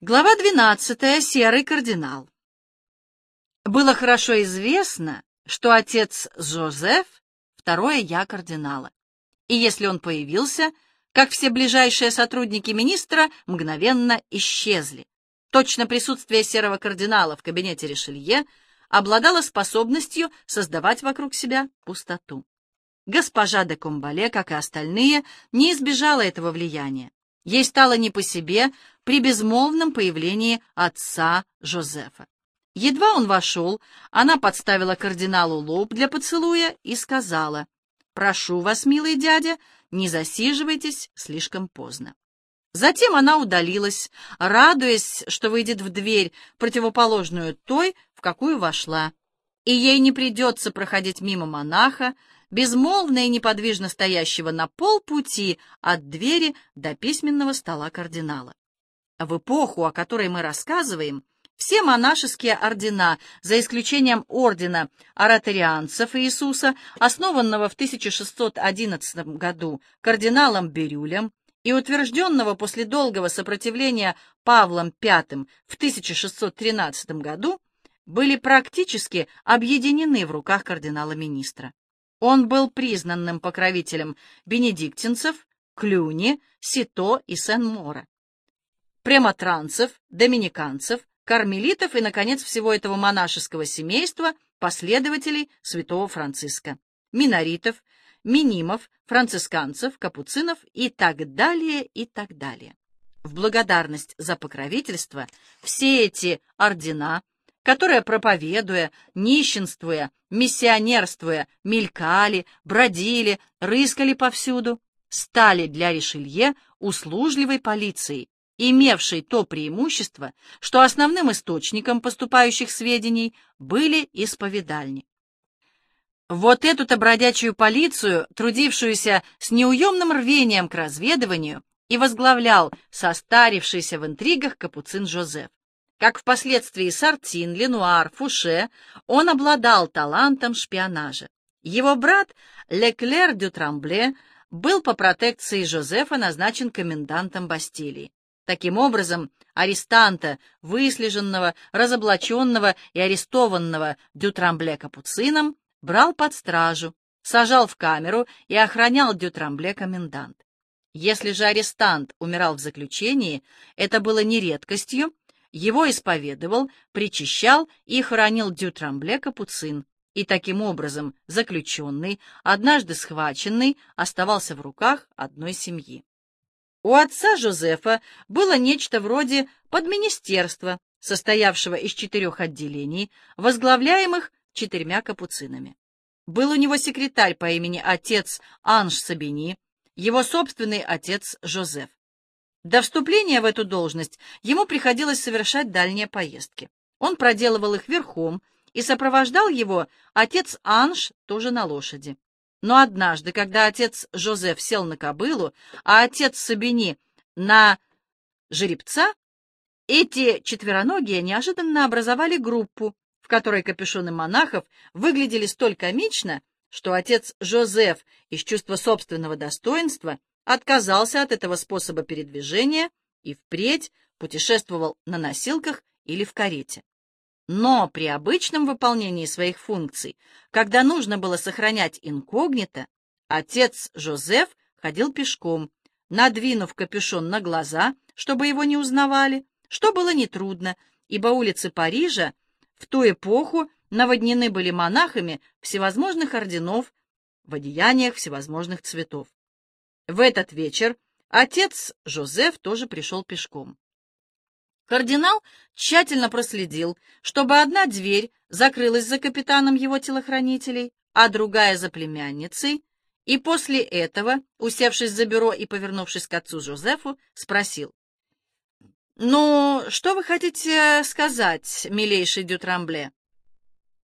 Глава 12. Серый кардинал. Было хорошо известно, что отец Жозеф — второе я кардинала. И если он появился, как все ближайшие сотрудники министра мгновенно исчезли. Точно присутствие серого кардинала в кабинете Ришелье обладало способностью создавать вокруг себя пустоту. Госпожа де Комбале, как и остальные, не избежала этого влияния. Ей стало не по себе при безмолвном появлении отца Жозефа. Едва он вошел, она подставила кардиналу лоб для поцелуя и сказала, «Прошу вас, милый дядя, не засиживайтесь слишком поздно». Затем она удалилась, радуясь, что выйдет в дверь, противоположную той, в какую вошла, и ей не придется проходить мимо монаха, безмолвно и неподвижно стоящего на полпути от двери до письменного стола кардинала. В эпоху, о которой мы рассказываем, все монашеские ордена, за исключением ордена ораторианцев Иисуса, основанного в 1611 году кардиналом Бирюлем и утвержденного после долгого сопротивления Павлом V в 1613 году, были практически объединены в руках кардинала-министра. Он был признанным покровителем бенедиктинцев, Клюни, Сито и Сен-Мора, прематранцев, доминиканцев, кармелитов и, наконец, всего этого монашеского семейства, последователей святого Франциска, миноритов, минимов, францисканцев, капуцинов и так далее, и так далее. В благодарность за покровительство все эти ордена которые, проповедуя, нищенствуя, миссионерствуя, мелькали, бродили, рыскали повсюду, стали для Ришелье услужливой полицией, имевшей то преимущество, что основным источником поступающих сведений были исповедальни. Вот эту-то бродячую полицию, трудившуюся с неуемным рвением к разведыванию, и возглавлял состарившийся в интригах капуцин Жозеф. Как впоследствии Сартин, Ленуар, Фуше, он обладал талантом шпионажа. Его брат Леклер дю Трамбле был по протекции Жозефа назначен комендантом Бастилии. Таким образом, арестанта, выслеженного, разоблаченного и арестованного Дютрамбле Капуцином, брал под стражу, сажал в камеру и охранял Дютрамбле комендант. Если же арестант умирал в заключении, это было не редкостью, его исповедовал, причащал и хоронил Дютрамбле Капуцин, и таким образом заключенный, однажды схваченный, оставался в руках одной семьи. У отца Жозефа было нечто вроде подминистерства, состоявшего из четырех отделений, возглавляемых четырьмя капуцинами. Был у него секретарь по имени отец Анж Сабини, его собственный отец Жозеф. До вступления в эту должность ему приходилось совершать дальние поездки. Он проделывал их верхом, и сопровождал его отец Анж тоже на лошади. Но однажды, когда отец Жозеф сел на кобылу, а отец Сабини на жеребца, эти четвероногие неожиданно образовали группу, в которой капюшоны монахов выглядели столь комично, что отец Жозеф из чувства собственного достоинства отказался от этого способа передвижения и впредь путешествовал на носилках или в карете. Но при обычном выполнении своих функций, когда нужно было сохранять инкогнито, отец Жозеф ходил пешком, надвинув капюшон на глаза, чтобы его не узнавали, что было нетрудно, ибо улицы Парижа в ту эпоху наводнены были монахами всевозможных орденов в одеяниях всевозможных цветов. В этот вечер отец Жозеф тоже пришел пешком. Кардинал тщательно проследил, чтобы одна дверь закрылась за капитаном его телохранителей, а другая за племянницей, и после этого, усевшись за бюро и повернувшись к отцу Жозефу, спросил. «Ну, что вы хотите сказать, милейший Дютрамбле?»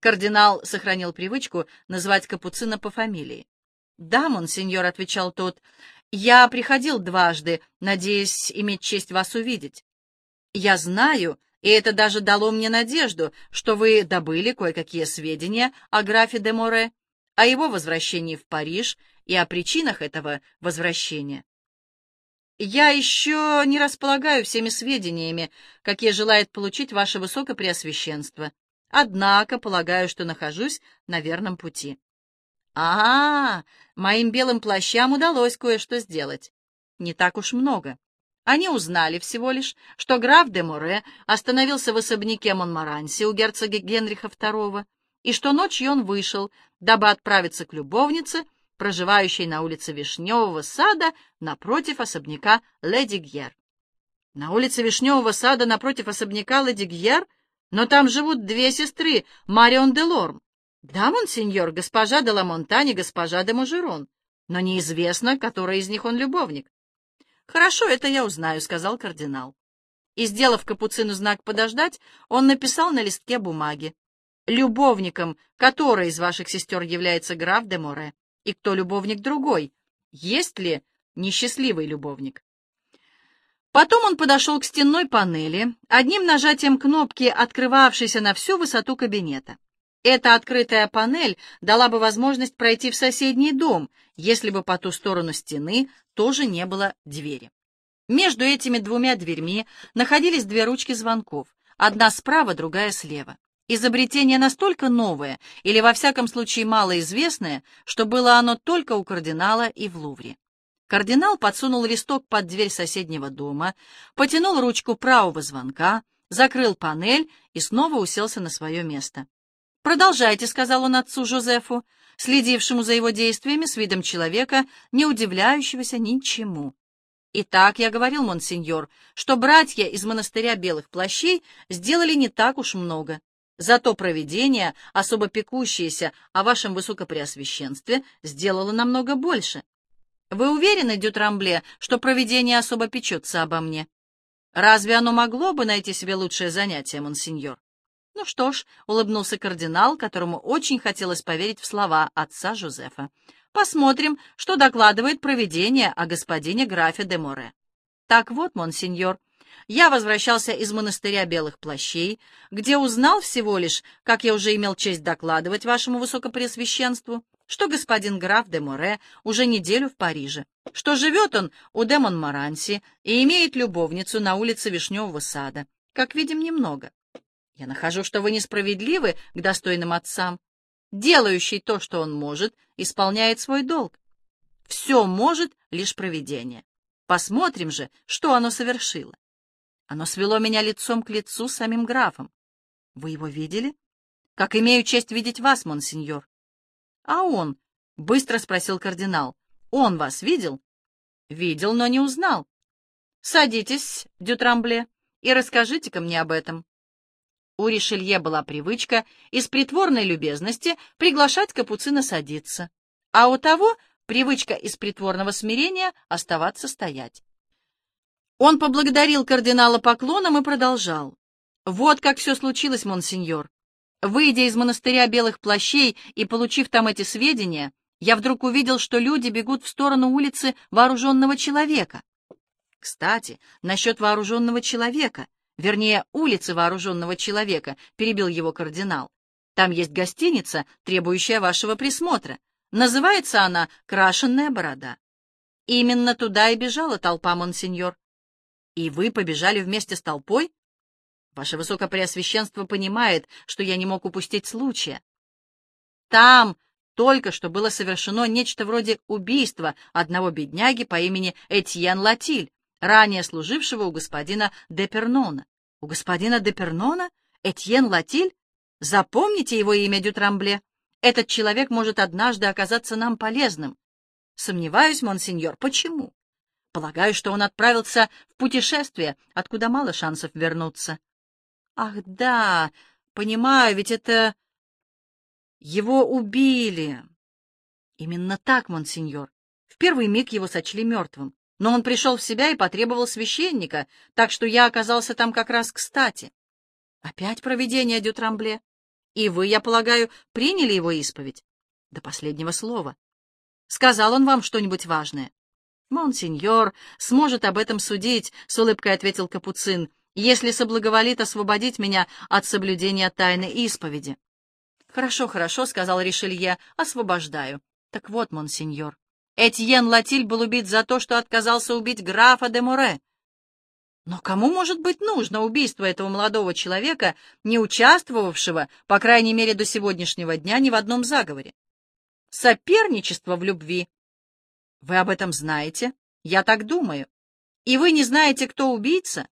Кардинал сохранил привычку называть капуцина по фамилии. «Да, монсеньор», — отвечал тот, — «я приходил дважды, надеясь иметь честь вас увидеть. Я знаю, и это даже дало мне надежду, что вы добыли кое-какие сведения о графе де Море, о его возвращении в Париж и о причинах этого возвращения. Я еще не располагаю всеми сведениями, какие желает получить ваше высокопреосвященство. Однако полагаю, что нахожусь на верном пути. А, -а, -а моим белым плащам удалось кое-что сделать. Не так уж много. Они узнали всего лишь, что граф де Море остановился в особняке Монмаранси у герцога Генриха II, и что ночью он вышел, дабы отправиться к любовнице, проживающей на улице Вишневого сада напротив особняка Леди Гьер. На улице Вишневого сада напротив особняка Леди Гьер? Но там живут две сестры, Марион де Лорм. Да, монсеньор, госпожа де Ламонтань и госпожа де Мажерон. Но неизвестно, который из них он любовник. Хорошо, это я узнаю, сказал кардинал. И, сделав капуцину знак «подождать», он написал на листке бумаги. Любовником, который из ваших сестер является граф де Море и кто любовник другой, есть ли несчастливый любовник. Потом он подошел к стенной панели, одним нажатием кнопки, открывавшейся на всю высоту кабинета. Эта открытая панель дала бы возможность пройти в соседний дом, если бы по ту сторону стены тоже не было двери. Между этими двумя дверьми находились две ручки звонков, одна справа, другая слева. Изобретение настолько новое, или во всяком случае малоизвестное, что было оно только у кардинала и в Лувре. Кардинал подсунул листок под дверь соседнего дома, потянул ручку правого звонка, закрыл панель и снова уселся на свое место. «Продолжайте», — сказал он отцу Жозефу, следившему за его действиями с видом человека, не удивляющегося ничему. «Итак, я говорил, монсеньор, что братья из монастыря Белых Плащей сделали не так уж много. Зато провидение, особо пекущееся о вашем высокопреосвященстве, сделало намного больше. Вы уверены, Дютрамбле, что провидение особо печется обо мне? Разве оно могло бы найти себе лучшее занятие, монсеньор? Ну что ж, улыбнулся кардинал, которому очень хотелось поверить в слова отца Жозефа. Посмотрим, что докладывает провидение о господине графе де Море. Так вот, монсеньор, я возвращался из монастыря Белых Плащей, где узнал всего лишь, как я уже имел честь докладывать вашему высокопреосвященству, что господин граф де Море уже неделю в Париже, что живет он у де Монмаранси и имеет любовницу на улице Вишневого сада. Как видим, немного. Я нахожу, что вы несправедливы к достойным отцам. Делающий то, что он может, исполняет свой долг. Все может лишь провидение. Посмотрим же, что оно совершило. Оно свело меня лицом к лицу с самим графом. Вы его видели? Как имею честь видеть вас, монсеньор. А он? — быстро спросил кардинал. Он вас видел? Видел, но не узнал. Садитесь, Дютрамбле, и расскажите-ка мне об этом. У Ришелье была привычка из притворной любезности приглашать Капуцина садиться, а у того привычка из притворного смирения оставаться стоять. Он поблагодарил кардинала поклоном и продолжал. «Вот как все случилось, монсеньор. Выйдя из монастыря белых плащей и получив там эти сведения, я вдруг увидел, что люди бегут в сторону улицы вооруженного человека. Кстати, насчет вооруженного человека, вернее, улицы вооруженного человека, перебил его кардинал. Там есть гостиница, требующая вашего присмотра. Называется она «Крашенная борода». Именно туда и бежала толпа, монсеньор. И вы побежали вместе с толпой? Ваше Высокопреосвященство понимает, что я не мог упустить случая. Там только что было совершено нечто вроде убийства одного бедняги по имени Этьен Латиль, ранее служившего у господина Депернона. У господина Депернона? Этьен Латиль? Запомните его имя, Дютрамбле. Этот человек может однажды оказаться нам полезным. Сомневаюсь, монсеньор, почему? Полагаю, что он отправился в путешествие, откуда мало шансов вернуться. Ах, да, понимаю, ведь это... Его убили. Именно так, монсеньор. В первый миг его сочли мертвым. Но он пришел в себя и потребовал священника, так что я оказался там как раз кстати. Опять провидение Дютрамбле. И вы, я полагаю, приняли его исповедь? До последнего слова. Сказал он вам что-нибудь важное? «Монсеньор сможет об этом судить», — с улыбкой ответил Капуцин, «если соблаговолит освободить меня от соблюдения тайны исповеди». «Хорошо, хорошо», — сказал Ришелье, — «освобождаю». «Так вот, монсеньор, Этьен Латиль был убит за то, что отказался убить графа де Море. Но кому может быть нужно убийство этого молодого человека, не участвовавшего, по крайней мере, до сегодняшнего дня ни в одном заговоре? Соперничество в любви. Вы об этом знаете? Я так думаю. И вы не знаете, кто убийца?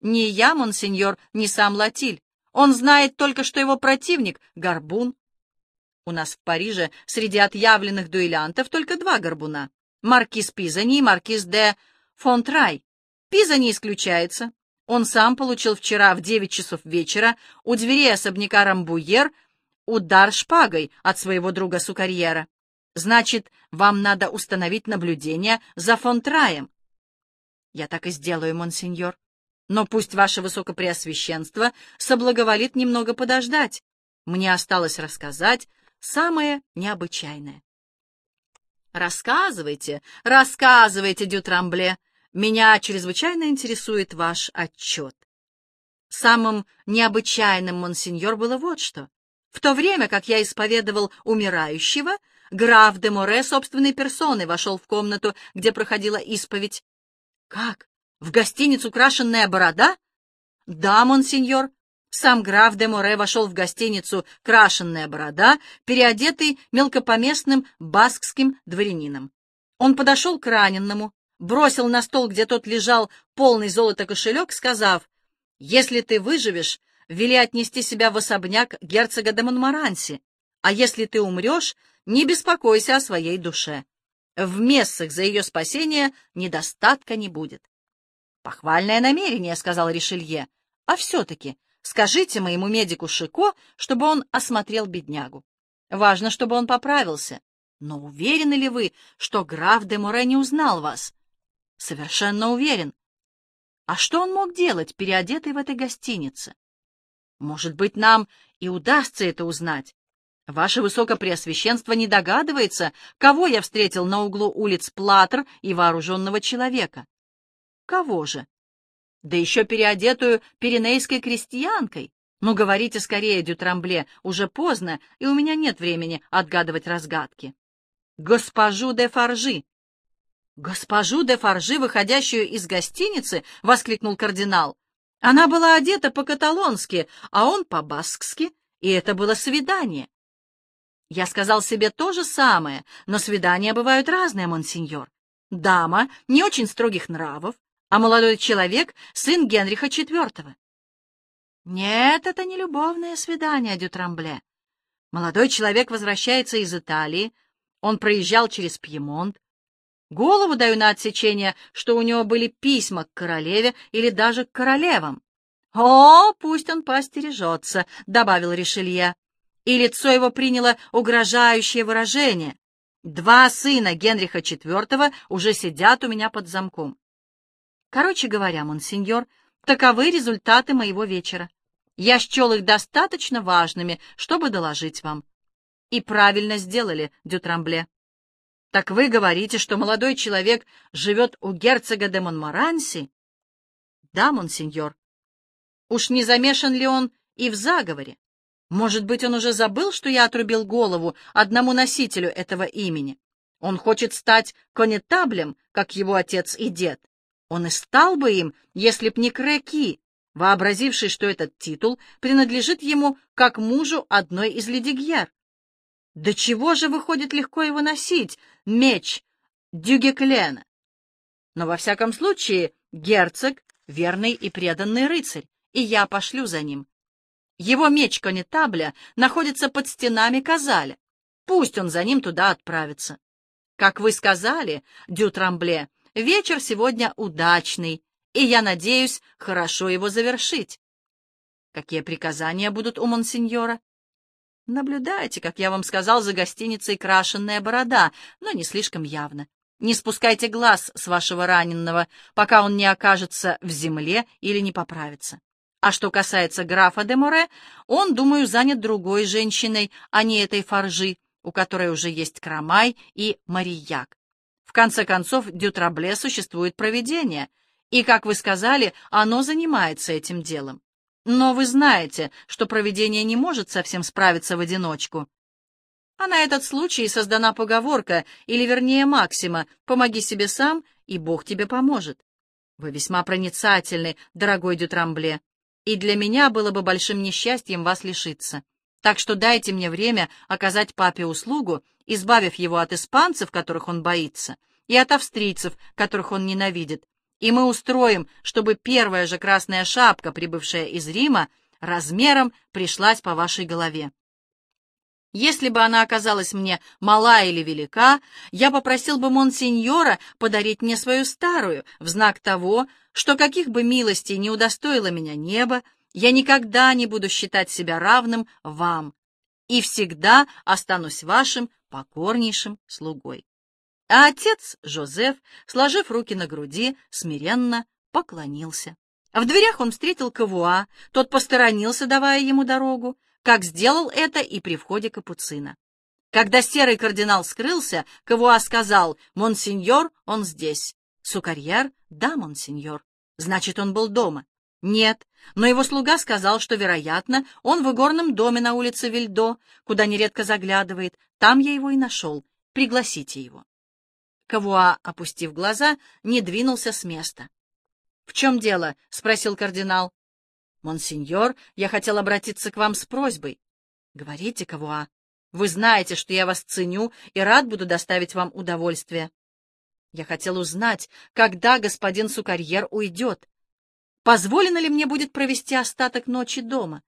Ни я, монсеньор, ни сам Латиль. Он знает только, что его противник — горбун. У нас в Париже среди отъявленных дуэлянтов только два горбуна — маркиз Пизани и маркиз де Фонтрай. Пиза не исключается. Он сам получил вчера в девять часов вечера у дверей особняка Рамбуер удар шпагой от своего друга Сукарьера. Значит, вам надо установить наблюдение за Фонтраем. Я так и сделаю, монсеньор. Но пусть ваше высокопреосвященство соблаговолит немного подождать. Мне осталось рассказать самое необычайное. Рассказывайте, рассказывайте, Дютрамбле. Меня чрезвычайно интересует ваш отчет. Самым необычайным, монсеньор, было вот что. В то время, как я исповедовал умирающего, граф де Море собственной персоной вошел в комнату, где проходила исповедь. Как? В гостиницу «Крашенная борода»? Да, монсеньор. Сам граф де Море вошел в гостиницу «Крашенная борода», переодетый мелкопоместным баскским дворянином. Он подошел к раненному, бросил на стол, где тот лежал, полный золота кошелек, сказав, «Если ты выживешь, вели отнести себя в особняк герцога де Монмаранси, а если ты умрешь, не беспокойся о своей душе. В мессах за ее спасение недостатка не будет». «Похвальное намерение», — сказал Ришелье, — «а все-таки Скажите моему медику Шико, чтобы он осмотрел беднягу. Важно, чтобы он поправился. Но уверены ли вы, что граф де Море не узнал вас? Совершенно уверен. А что он мог делать, переодетый в этой гостинице? Может быть, нам и удастся это узнать. Ваше Высокопреосвященство не догадывается, кого я встретил на углу улиц Платер и вооруженного человека. Кого же? Да еще переодетую пиренейской крестьянкой. Ну, говорите скорее, Дютрамбле, уже поздно, и у меня нет времени отгадывать разгадки. Госпожу де Фаржи. Госпожу де Фаржи, выходящую из гостиницы, — воскликнул кардинал. Она была одета по-каталонски, а он по-баскски, и это было свидание. Я сказал себе то же самое, но свидания бывают разные, монсеньор. Дама не очень строгих нравов, а молодой человек — сын Генриха IV. Нет, это не любовное свидание, Дютрамбле. Молодой человек возвращается из Италии, он проезжал через Пьемонт. Голову даю на отсечение, что у него были письма к королеве или даже к королевам. «О, пусть он постережется», — добавил Ришелье. И лицо его приняло угрожающее выражение. «Два сына Генриха IV уже сидят у меня под замком. Короче говоря, монсеньор, таковы результаты моего вечера. Я счел их достаточно важными, чтобы доложить вам. И правильно сделали, Дютрамбле. Так вы говорите, что молодой человек живет у герцога де Монмаранси? Да, монсеньор. Уж не замешан ли он и в заговоре? Может быть, он уже забыл, что я отрубил голову одному носителю этого имени? Он хочет стать конетаблем, как его отец и дед. Он и стал бы им, если б не Крэки, вообразивший, что этот титул принадлежит ему как мужу одной из леди Гьер. Да чего же выходит легко его носить, меч Дюгеклена? Но во всяком случае герцог — верный и преданный рыцарь, и я пошлю за ним. Его меч конетабля находится под стенами Казаля. Пусть он за ним туда отправится. Как вы сказали, Дютрамбле, Вечер сегодня удачный, и я надеюсь хорошо его завершить. Какие приказания будут у монсеньора? Наблюдайте, как я вам сказал, за гостиницей «Крашенная борода», но не слишком явно. Не спускайте глаз с вашего раненого, пока он не окажется в земле или не поправится. А что касается графа де Море, он, думаю, занят другой женщиной, а не этой фаржи, у которой уже есть Крамай и Марияк. Конце концов, Дютрабле существует провидение, и, как вы сказали, оно занимается этим делом. Но вы знаете, что провидение не может совсем справиться в одиночку. А на этот случай создана поговорка, или вернее максима «помоги себе сам, и Бог тебе поможет». Вы весьма проницательны, дорогой Дютрамбле, и для меня было бы большим несчастьем вас лишиться. Так что дайте мне время оказать папе услугу, избавив его от испанцев, которых он боится, и от австрийцев, которых он ненавидит, и мы устроим, чтобы первая же красная шапка, прибывшая из Рима, размером пришлась по вашей голове. Если бы она оказалась мне мала или велика, я попросил бы монсеньора подарить мне свою старую, в знак того, что каких бы милостей не удостоило меня небо, я никогда не буду считать себя равным вам и всегда останусь вашим покорнейшим слугой. А отец Жозеф, сложив руки на груди, смиренно поклонился. В дверях он встретил Кавуа, тот посторонился, давая ему дорогу, как сделал это и при входе капуцина. Когда серый кардинал скрылся, Кавуа сказал «Монсеньор, он здесь». Сукарьер «Да, монсеньор». Значит, он был дома. Нет, но его слуга сказал, что, вероятно, он в игорном доме на улице Вильдо, куда нередко заглядывает. Там я его и нашел. Пригласите его. Кавуа, опустив глаза, не двинулся с места. — В чем дело? — спросил кардинал. — Монсеньор, я хотел обратиться к вам с просьбой. — Говорите, Кавуа. Вы знаете, что я вас ценю и рад буду доставить вам удовольствие. Я хотел узнать, когда господин Сукарьер уйдет. Позволено ли мне будет провести остаток ночи дома?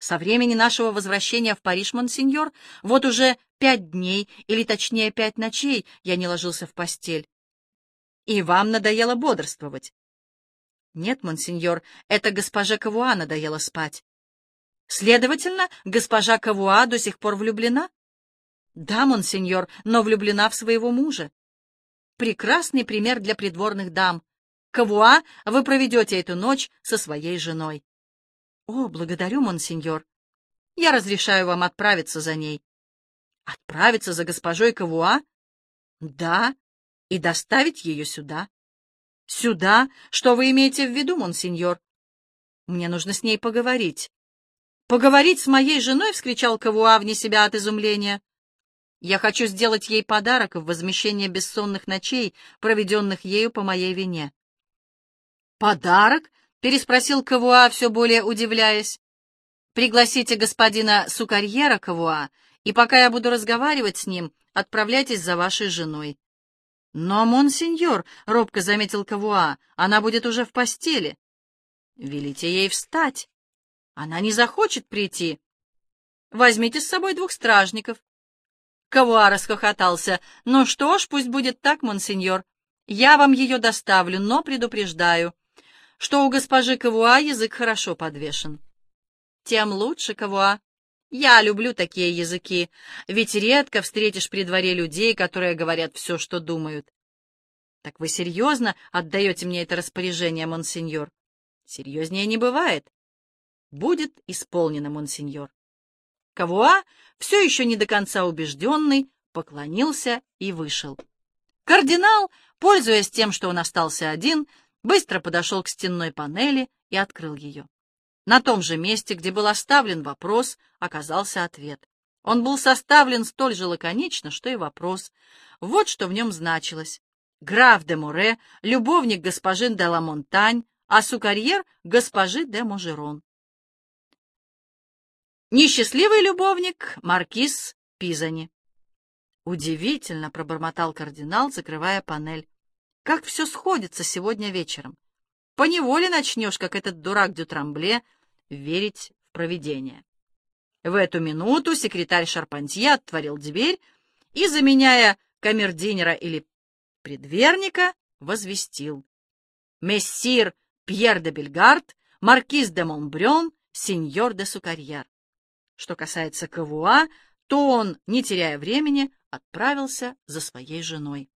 Со времени нашего возвращения в Париж, монсеньор, вот уже пять дней, или точнее пять ночей, я не ложился в постель. И вам надоело бодрствовать? Нет, монсеньор, это госпожа Кавуа надоело спать. Следовательно, госпожа Кавуа до сих пор влюблена? Да, монсеньор, но влюблена в своего мужа. Прекрасный пример для придворных дам. Кавуа, вы проведете эту ночь со своей женой. «О, благодарю, монсеньор. Я разрешаю вам отправиться за ней». «Отправиться за госпожой Кавуа?» «Да, и доставить ее сюда». «Сюда? Что вы имеете в виду, монсеньор?» «Мне нужно с ней поговорить». «Поговорить с моей женой?» — вскричал Кавуа вне себя от изумления. «Я хочу сделать ей подарок в возмещение бессонных ночей, проведенных ею по моей вине». «Подарок?» переспросил Кавуа, все более удивляясь. «Пригласите господина Сукарьера Кавуа, и пока я буду разговаривать с ним, отправляйтесь за вашей женой». «Но, монсеньор», — робко заметил Кавуа, — «она будет уже в постели». «Велите ей встать. Она не захочет прийти. Возьмите с собой двух стражников». Кавуа расхохотался. «Ну что ж, пусть будет так, монсеньор. Я вам ее доставлю, но предупреждаю» что у госпожи Кавуа язык хорошо подвешен. Тем лучше, Кавуа. Я люблю такие языки, ведь редко встретишь при дворе людей, которые говорят все, что думают. Так вы серьезно отдаете мне это распоряжение, монсеньор? Серьезнее не бывает. Будет исполнено, монсеньор. Кавуа, все еще не до конца убежденный, поклонился и вышел. Кардинал, пользуясь тем, что он остался один, быстро подошел к стенной панели и открыл ее. На том же месте, где был оставлен вопрос, оказался ответ. Он был составлен столь же лаконично, что и вопрос. Вот что в нем значилось. Граф де Море, любовник госпожи де ла Монтань, а сукарьер — госпожи де Можерон. Несчастливый любовник — маркиз Пизани. Удивительно, — пробормотал кардинал, закрывая панель. Как все сходится сегодня вечером. Поневоле начнешь, как этот дурак Дютрамбле, верить в провидение. В эту минуту секретарь Шарпантье отворил дверь и, заменяя камердинера или предверника, возвестил. Мессир Пьер де Бельгард, маркиз де Монбрён, сеньор де Сукарьер. Что касается Кавуа, то он, не теряя времени, отправился за своей женой.